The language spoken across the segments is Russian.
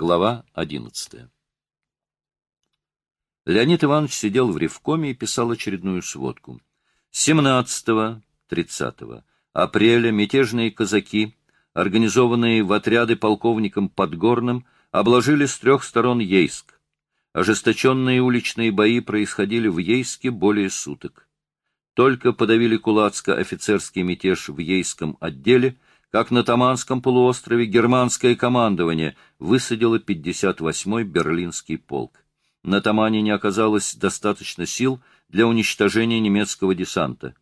Глава 11. Леонид Иванович сидел в Ревкоме и писал очередную сводку. 17-30 апреля мятежные казаки, организованные в отряды полковником Подгорным, обложили с трех сторон Ейск. Ожесточенные уличные бои происходили в Ейске более суток. Только подавили кулацко-офицерский мятеж в Ейском отделе – как на Таманском полуострове германское командование высадило 58-й Берлинский полк. На Тамане не оказалось достаточно сил для уничтожения немецкого десанта.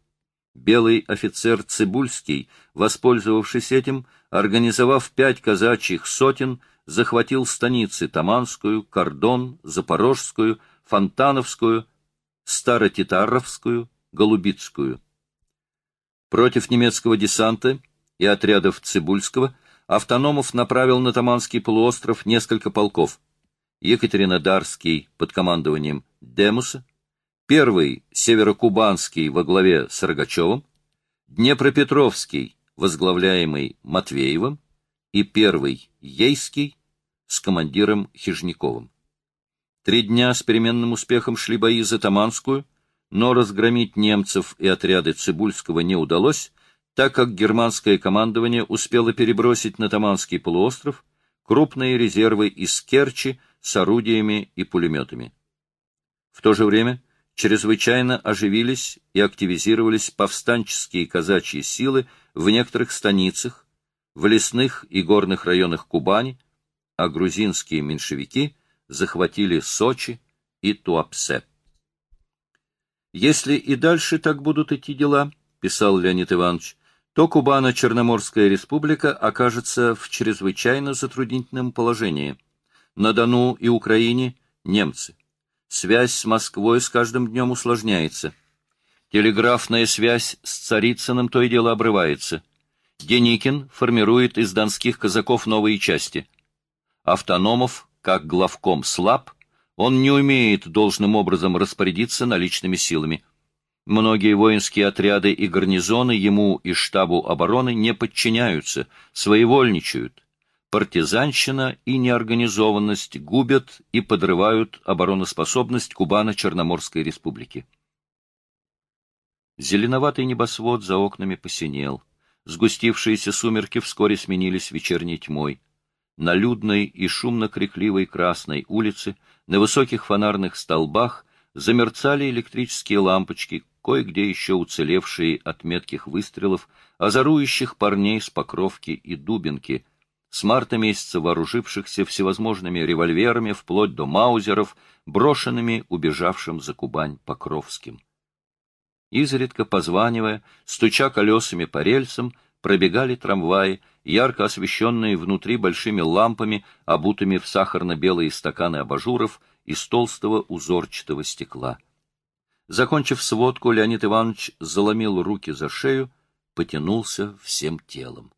Белый офицер Цибульский, воспользовавшись этим, организовав пять казачьих сотен, захватил станицы Таманскую, Кордон, Запорожскую, Фонтановскую, Старотитаровскую, Голубицкую. Против немецкого десанта и отрядов Цибульского Автономов направил на Таманский полуостров несколько полков. Екатеринодарский под командованием Демуса, первый Северокубанский во главе с Рогачевым, Днепропетровский, возглавляемый Матвеевым, и первый Ейский с командиром Хижниковым. Три дня с переменным успехом шли бои за Таманскую, но разгромить немцев и отряды Цибульского не удалось, так как германское командование успело перебросить на Таманский полуостров крупные резервы из Керчи с орудиями и пулеметами. В то же время чрезвычайно оживились и активизировались повстанческие казачьи силы в некоторых станицах, в лесных и горных районах Кубани, а грузинские меньшевики захватили Сочи и Туапсе. Если и дальше так будут идти дела, писал Леонид Иванович, то Кубано-Черноморская республика окажется в чрезвычайно затруднительном положении. На Дону и Украине – немцы. Связь с Москвой с каждым днем усложняется. Телеграфная связь с Царицыным то и дело обрывается. Деникин формирует из донских казаков новые части. Автономов, как главком, слаб, он не умеет должным образом распорядиться наличными силами – Многие воинские отряды и гарнизоны ему и штабу обороны не подчиняются, своевольничают. Партизанщина и неорганизованность губят и подрывают обороноспособность Кубано-Черноморской республики. Зеленоватый небосвод за окнами посинел. Сгустившиеся сумерки вскоре сменились вечерней тьмой. На людной и шумно-крикливой Красной улице, на высоких фонарных столбах замерцали электрические лампочки, кое-где еще уцелевшие от метких выстрелов, озорующих парней с Покровки и Дубинки, с марта месяца вооружившихся всевозможными револьверами вплоть до маузеров, брошенными убежавшим за Кубань Покровским. Изредка позванивая, стуча колесами по рельсам, пробегали трамваи, ярко освещенные внутри большими лампами, обутыми в сахарно-белые стаканы абажуров из толстого узорчатого стекла. Закончив сводку, Леонид Иванович заломил руки за шею, потянулся всем телом.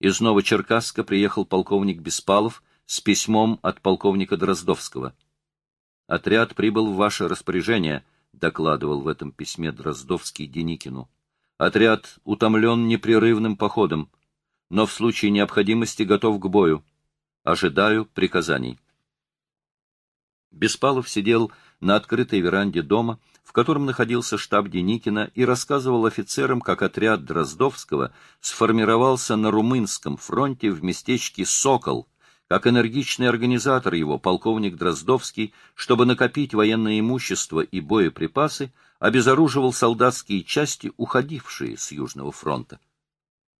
Из Новочеркасска приехал полковник Беспалов с письмом от полковника Дроздовского. «Отряд прибыл в ваше распоряжение», — докладывал в этом письме Дроздовский Деникину. «Отряд утомлен непрерывным походом, но в случае необходимости готов к бою. Ожидаю приказаний». Беспалов сидел на открытой веранде дома, в котором находился штаб Деникина, и рассказывал офицерам, как отряд Дроздовского сформировался на Румынском фронте в местечке Сокол, как энергичный организатор его, полковник Дроздовский, чтобы накопить военное имущество и боеприпасы, обезоруживал солдатские части, уходившие с Южного фронта.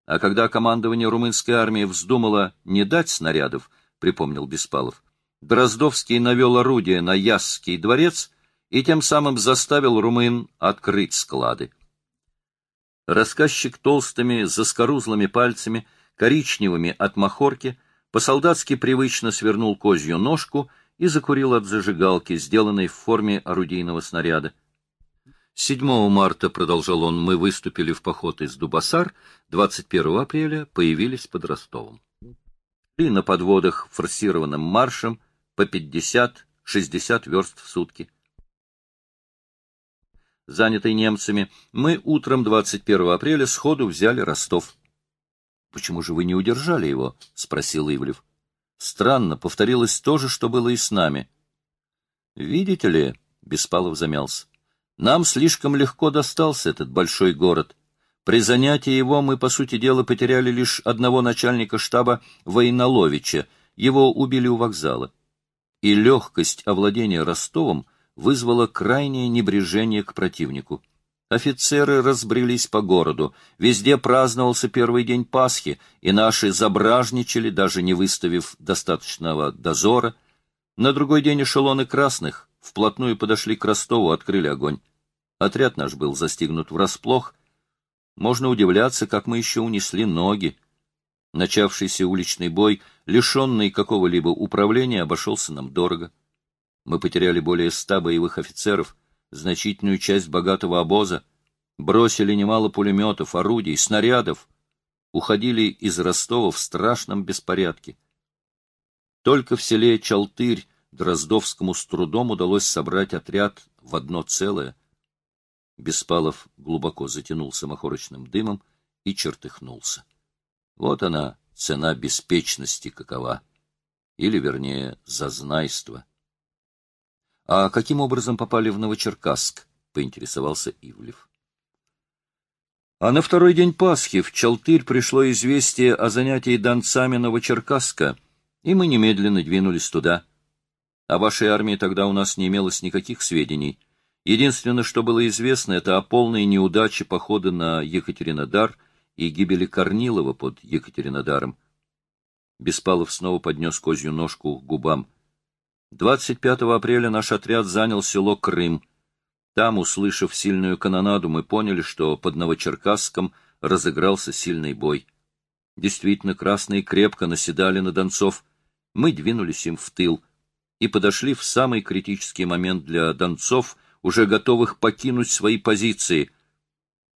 А когда командование румынской армии вздумало не дать снарядов, припомнил Беспалов, Дроздовский навел орудие на Ясский дворец и тем самым заставил румын открыть склады. Рассказчик толстыми, заскорузлыми пальцами, коричневыми от махорки, по-солдатски привычно свернул козью ножку и закурил от зажигалки, сделанной в форме орудийного снаряда. 7 марта, продолжал он, мы выступили в поход из Дубасар, 21 апреля появились под Ростовом. И на подводах форсированным маршем по 50-60 верст в сутки. Занятый немцами, мы утром 21 апреля сходу взяли Ростов. — Почему же вы не удержали его? — спросил Ивлев. Странно, повторилось то же, что было и с нами. Видите ли, Беспалов замялся, нам слишком легко достался этот большой город. При занятии его мы, по сути дела, потеряли лишь одного начальника штаба Войноловича, его убили у вокзала. И легкость овладения Ростовом вызвала крайнее небрежение к противнику. Офицеры разбрелись по городу, везде праздновался первый день Пасхи, и наши забражничали, даже не выставив достаточного дозора. На другой день эшелоны красных вплотную подошли к Ростову, открыли огонь. Отряд наш был застигнут врасплох. Можно удивляться, как мы еще унесли ноги. Начавшийся уличный бой, лишенный какого-либо управления, обошелся нам дорого. Мы потеряли более ста боевых офицеров — значительную часть богатого обоза, бросили немало пулеметов, орудий, снарядов, уходили из Ростова в страшном беспорядке. Только в селе Чалтырь Дроздовскому с трудом удалось собрать отряд в одно целое. Беспалов глубоко затянул самохорочным дымом и чертыхнулся. Вот она, цена беспечности какова, или, вернее, зазнайства. А каким образом попали в Новочеркасск? — поинтересовался Ивлев. А на второй день Пасхи в Чалтырь пришло известие о занятии донцами Новочеркасска, и мы немедленно двинулись туда. О вашей армии тогда у нас не имелось никаких сведений. Единственное, что было известно, это о полной неудаче похода на Екатеринодар и гибели Корнилова под Екатеринодаром. Беспалов снова поднес козью ножку к губам — 25 апреля наш отряд занял село Крым. Там, услышав сильную канонаду, мы поняли, что под Новочеркасском разыгрался сильный бой. Действительно, красные крепко наседали на донцов. Мы двинулись им в тыл и подошли в самый критический момент для донцов, уже готовых покинуть свои позиции.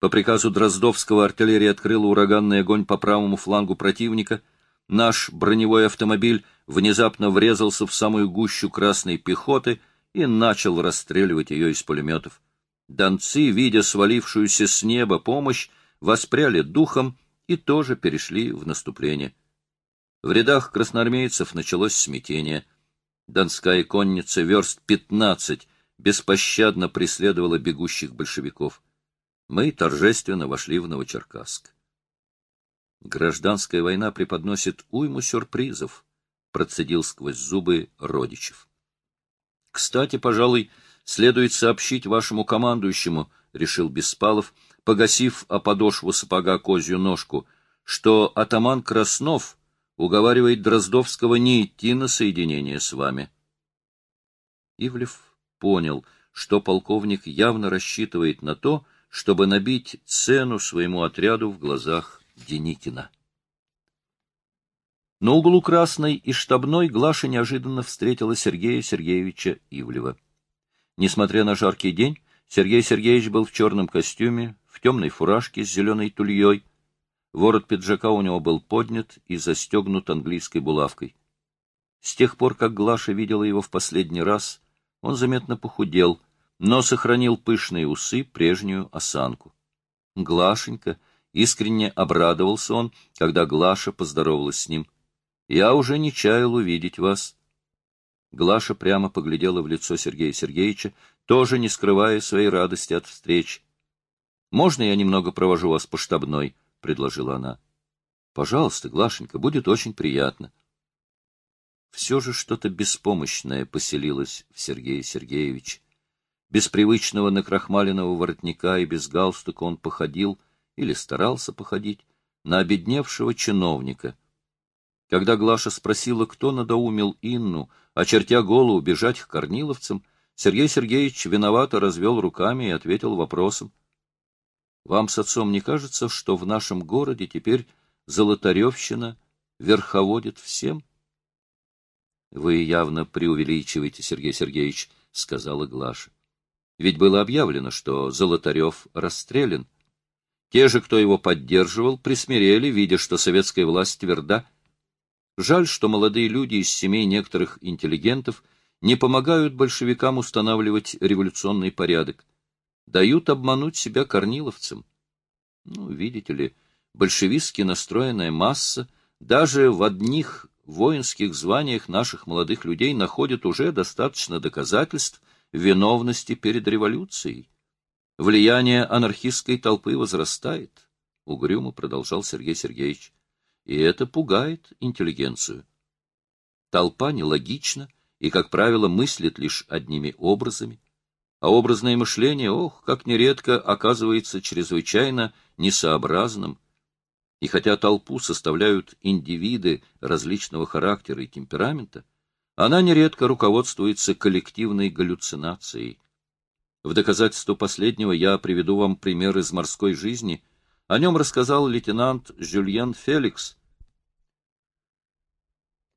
По приказу Дроздовского артиллерия открыла ураганный огонь по правому флангу противника. Наш броневой автомобиль внезапно врезался в самую гущу красной пехоты и начал расстреливать ее из пулеметов. Донцы, видя свалившуюся с неба помощь, воспряли духом и тоже перешли в наступление. В рядах красноармейцев началось смятение. Донская конница верст пятнадцать беспощадно преследовала бегущих большевиков. Мы торжественно вошли в Новочеркасск. Гражданская война преподносит уйму сюрпризов, процедил сквозь зубы Родичев. — Кстати, пожалуй, следует сообщить вашему командующему, — решил Беспалов, погасив о подошву сапога козью ножку, что атаман Краснов уговаривает Дроздовского не идти на соединение с вами. Ивлев понял, что полковник явно рассчитывает на то, чтобы набить цену своему отряду в глазах Деникина. На углу Красной и Штабной Глаша неожиданно встретила Сергея Сергеевича Ивлева. Несмотря на жаркий день, Сергей Сергеевич был в черном костюме, в темной фуражке с зеленой тульей. Ворот пиджака у него был поднят и застегнут английской булавкой. С тех пор, как Глаша видела его в последний раз, он заметно похудел, но сохранил пышные усы, прежнюю осанку. Глашенька, искренне обрадовался он, когда Глаша поздоровалась с ним — я уже не чаял увидеть вас. Глаша прямо поглядела в лицо Сергея Сергеевича, тоже не скрывая своей радости от встреч. — Можно я немного провожу вас по штабной? — предложила она. — Пожалуйста, Глашенька, будет очень приятно. Все же что-то беспомощное поселилось в Сергее Сергеевиче. Без привычного накрахмаленного воротника и без галстука он походил, или старался походить, на обедневшего чиновника — когда Глаша спросила, кто надоумил Инну, очертя голову бежать к корниловцам, Сергей Сергеевич виновато развел руками и ответил вопросом. — Вам с отцом не кажется, что в нашем городе теперь Золотаревщина верховодит всем? — Вы явно преувеличиваете, Сергей Сергеевич, — сказала Глаша. — Ведь было объявлено, что Золотарев расстрелян. Те же, кто его поддерживал, присмирели, видя, что советская власть тверда — Жаль, что молодые люди из семей некоторых интеллигентов не помогают большевикам устанавливать революционный порядок. Дают обмануть себя корниловцам. Ну, видите ли, большевистски настроенная масса даже в одних воинских званиях наших молодых людей находят уже достаточно доказательств виновности перед революцией. Влияние анархистской толпы возрастает, — угрюмо продолжал Сергей Сергеевич, — и это пугает интеллигенцию. Толпа нелогична и, как правило, мыслит лишь одними образами, а образное мышление, ох, как нередко оказывается чрезвычайно несообразным, и хотя толпу составляют индивиды различного характера и темперамента, она нередко руководствуется коллективной галлюцинацией. В доказательство последнего я приведу вам пример из морской жизни. О нем рассказал лейтенант Жюльен Феликс.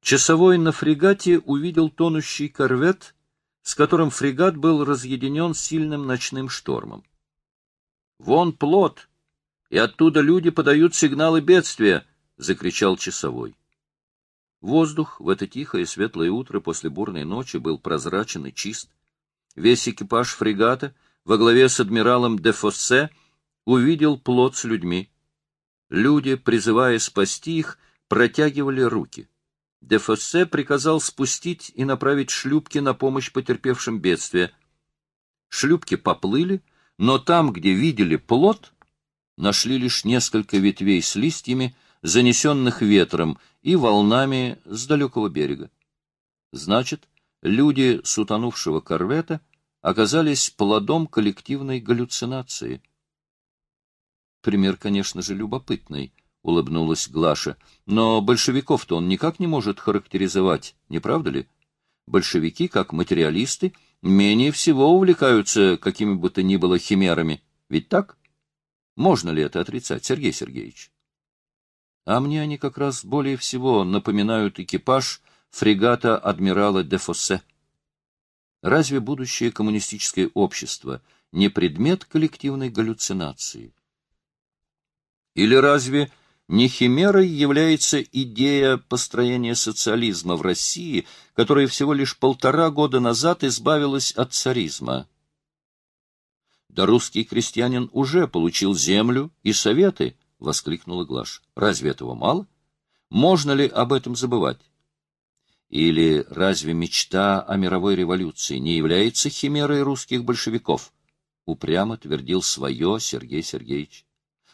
Часовой на фрегате увидел тонущий корвет, с которым фрегат был разъединен сильным ночным штормом. «Вон плот, и оттуда люди подают сигналы бедствия!» — закричал часовой. Воздух в это тихое светлое утро после бурной ночи был прозрачен и чист. Весь экипаж фрегата во главе с адмиралом де Фоссе увидел плот с людьми. Люди, призывая спасти их, протягивали руки. Де Фоссе приказал спустить и направить шлюпки на помощь потерпевшим бедствия. Шлюпки поплыли, но там, где видели плот, нашли лишь несколько ветвей с листьями, занесенных ветром и волнами с далекого берега. Значит, люди с утонувшего корвета оказались плодом коллективной галлюцинации. Пример, конечно же, любопытный, — улыбнулась Глаша, — но большевиков-то он никак не может характеризовать, не правда ли? Большевики, как материалисты, менее всего увлекаются какими бы то ни было химерами. Ведь так? Можно ли это отрицать, Сергей Сергеевич? А мне они как раз более всего напоминают экипаж фрегата адмирала де Фоссе. Разве будущее коммунистическое общество не предмет коллективной галлюцинации? Или разве не химерой является идея построения социализма в России, которая всего лишь полтора года назад избавилась от царизма? Да русский крестьянин уже получил землю и советы, — воскликнула Глаш. — Разве этого мало? Можно ли об этом забывать? Или разве мечта о мировой революции не является химерой русских большевиков? Упрямо твердил свое Сергей Сергеевич.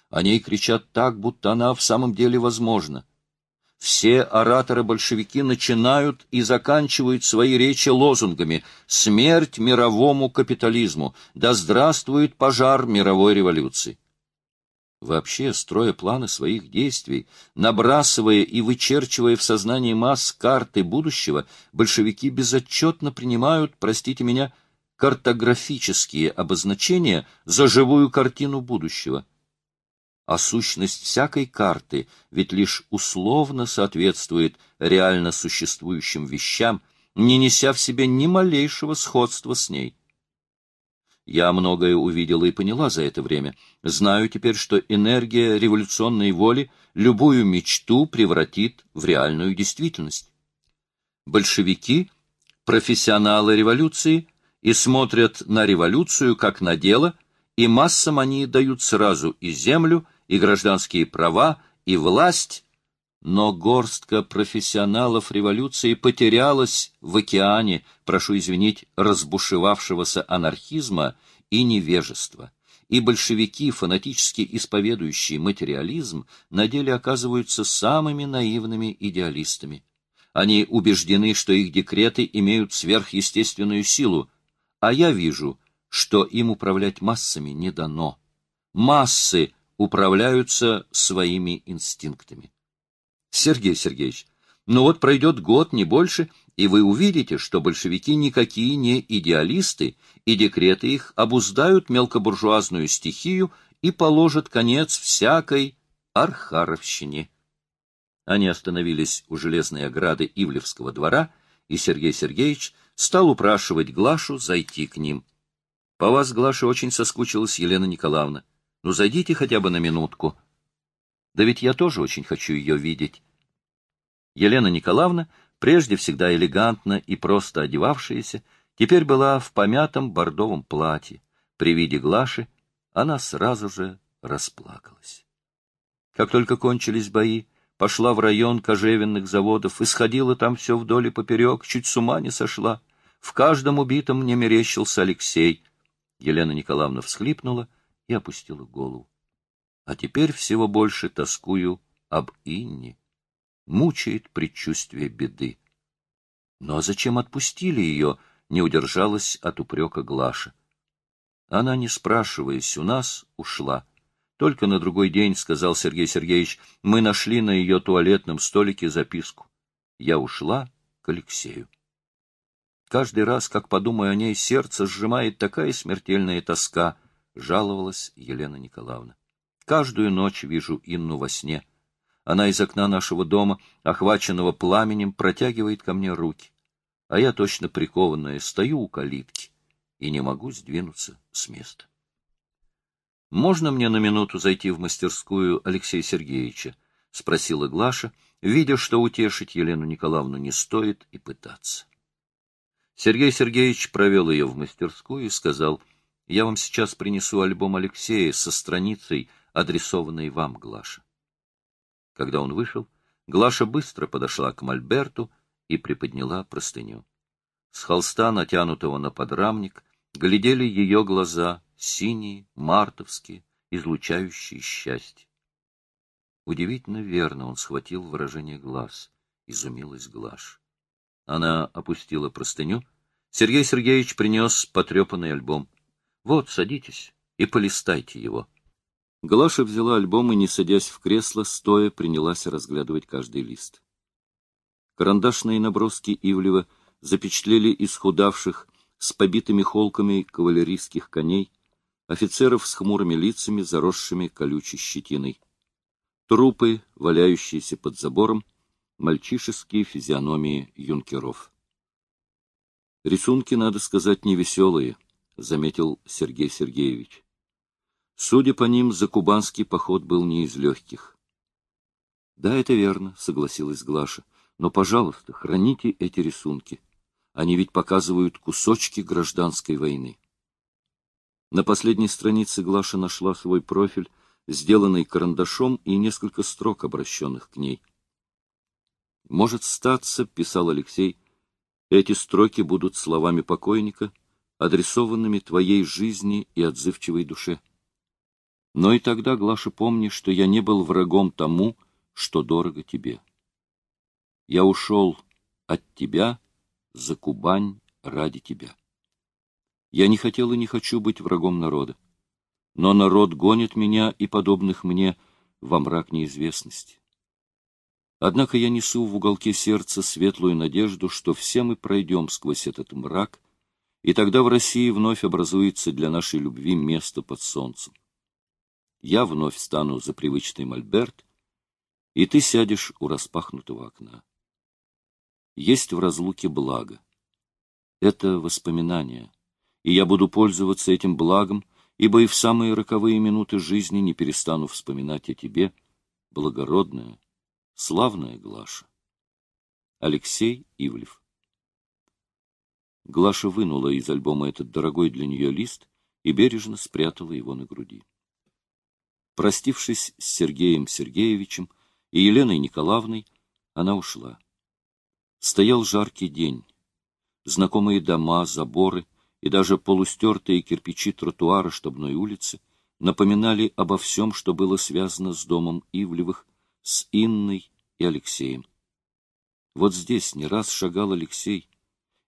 О ней кричат так, будто она в самом деле возможна. Все ораторы-большевики начинают и заканчивают свои речи лозунгами «Смерть мировому капитализму! Да здравствует пожар мировой революции!» Вообще, строя планы своих действий, набрасывая и вычерчивая в сознании масс карты будущего, большевики безотчетно принимают, простите меня, картографические обозначения за живую картину будущего. А сущность всякой карты ведь лишь условно соответствует реально существующим вещам, не неся в себе ни малейшего сходства с ней. Я многое увидела и поняла за это время. Знаю теперь, что энергия революционной воли любую мечту превратит в реальную действительность. Большевики — профессионалы революции и смотрят на революцию как на дело, и массам они дают сразу и землю, и гражданские права, и власть, но горстка профессионалов революции потерялась в океане, прошу извинить, разбушевавшегося анархизма и невежества. И большевики, фанатически исповедующие материализм, на деле оказываются самыми наивными идеалистами. Они убеждены, что их декреты имеют сверхъестественную силу, а я вижу, что им управлять массами не дано. Массы управляются своими инстинктами. Сергей Сергеевич, ну вот пройдет год, не больше, и вы увидите, что большевики никакие не идеалисты, и декреты их обуздают мелкобуржуазную стихию и положат конец всякой архаровщине. Они остановились у железной ограды Ивлевского двора, и Сергей Сергеевич стал упрашивать Глашу зайти к ним. — По вас, Глаша, очень соскучилась Елена Николаевна. Ну, зайдите хотя бы на минутку. — да ведь я тоже очень хочу ее видеть. Елена Николаевна, прежде всегда элегантно и просто одевавшаяся, теперь была в помятом бордовом платье. При виде Глаши она сразу же расплакалась. Как только кончились бои, пошла в район кожевенных заводов, исходила там все вдоль и поперек, чуть с ума не сошла. В каждом убитом мне мерещился Алексей. Елена Николаевна всхлипнула и опустила голову. А теперь всего больше тоскую об Инне. Мучает предчувствие беды. Но зачем отпустили ее, не удержалась от упрека Глаша. Она, не спрашиваясь у нас, ушла. Только на другой день, — сказал Сергей Сергеевич, — мы нашли на ее туалетном столике записку. Я ушла к Алексею. Каждый раз, как подумаю о ней, сердце сжимает такая смертельная тоска, — жаловалась Елена Николаевна. Каждую ночь вижу Инну во сне. Она из окна нашего дома, охваченного пламенем, протягивает ко мне руки. А я, точно прикованная, стою у калитки и не могу сдвинуться с места. «Можно мне на минуту зайти в мастерскую Алексея Сергеевича?» — спросила Глаша, видя, что утешить Елену Николаевну не стоит и пытаться. Сергей Сергеевич провел ее в мастерскую и сказал, «Я вам сейчас принесу альбом Алексея со страницей, адресованной вам, Глаша». Когда он вышел, Глаша быстро подошла к Мольберту и приподняла простыню. С холста, натянутого на подрамник, глядели ее глаза, синие, мартовские, излучающие счастье. Удивительно верно он схватил выражение глаз, изумилась Глаша. Она опустила простыню. Сергей Сергеевич принес потрепанный альбом. — Вот, садитесь и полистайте его. Глаша взяла альбом и, не садясь в кресло, стоя, принялась разглядывать каждый лист. Карандашные наброски Ивлева запечатлели исхудавших, с побитыми холками кавалерийских коней, офицеров с хмурыми лицами, заросшими колючей щетиной. Трупы, валяющиеся под забором, мальчишеские физиономии юнкеров. Рисунки, надо сказать, невеселые, — заметил Сергей Сергеевич. Судя по ним, закубанский поход был не из легких. — Да, это верно, — согласилась Глаша. — Но, пожалуйста, храните эти рисунки. Они ведь показывают кусочки гражданской войны. На последней странице Глаша нашла свой профиль, сделанный карандашом и несколько строк, обращенных к ней. «Может статься», — писал Алексей, — «эти строки будут словами покойника, адресованными твоей жизни и отзывчивой душе. Но и тогда, Глаша, помни, что я не был врагом тому, что дорого тебе. Я ушел от тебя за Кубань ради тебя. Я не хотел и не хочу быть врагом народа, но народ гонит меня и подобных мне во мрак неизвестности. Однако я несу в уголке сердца светлую надежду, что все мы пройдем сквозь этот мрак, и тогда в России вновь образуется для нашей любви место под солнцем. Я вновь стану за привычный мольберт, и ты сядешь у распахнутого окна. Есть в разлуке благо. Это воспоминание, и я буду пользоваться этим благом, ибо и в самые роковые минуты жизни не перестану вспоминать о тебе, благородная, Славная Глаша. Алексей Ивлев. Глаша вынула из альбома этот дорогой для нее лист и бережно спрятала его на груди. Простившись с Сергеем Сергеевичем и Еленой Николаевной, она ушла. Стоял жаркий день. Знакомые дома, заборы и даже полустертые кирпичи тротуара штабной улицы напоминали обо всем, что было связано с домом Ивлевых, с Инной и Алексеем. Вот здесь не раз шагал Алексей,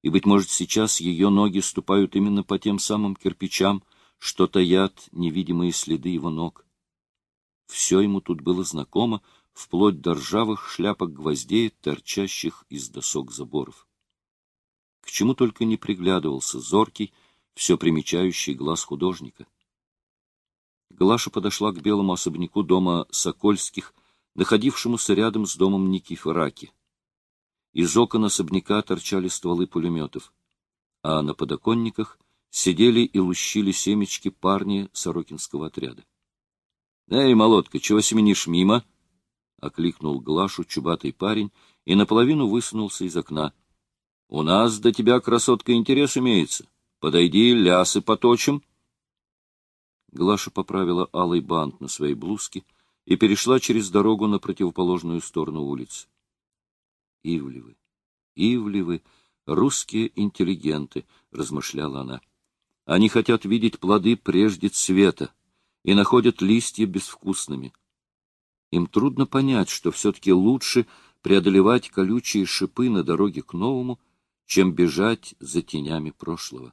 и, быть может, сейчас ее ноги ступают именно по тем самым кирпичам, что таят невидимые следы его ног. Все ему тут было знакомо, вплоть до ржавых шляпок гвоздей, торчащих из досок заборов. К чему только не приглядывался зоркий, все примечающий глаз художника. Глаша подошла к белому особняку дома Сокольских находившемуся рядом с домом Никифораки. Из окон особняка торчали стволы пулеметов, а на подоконниках сидели и лущили семечки парни Сорокинского отряда. — Эй, молодка, чего семенишь мимо? — окликнул Глашу чубатый парень и наполовину высунулся из окна. — У нас до тебя, красотка, интерес имеется. Подойди, лясы поточим. Глаша поправила алый бант на своей блузке и перешла через дорогу на противоположную сторону улицы. Ивлевы, Ивлевы, русские интеллигенты, размышляла она. Они хотят видеть плоды прежде цвета и находят листья безвкусными. Им трудно понять, что все-таки лучше преодолевать колючие шипы на дороге к новому, чем бежать за тенями прошлого.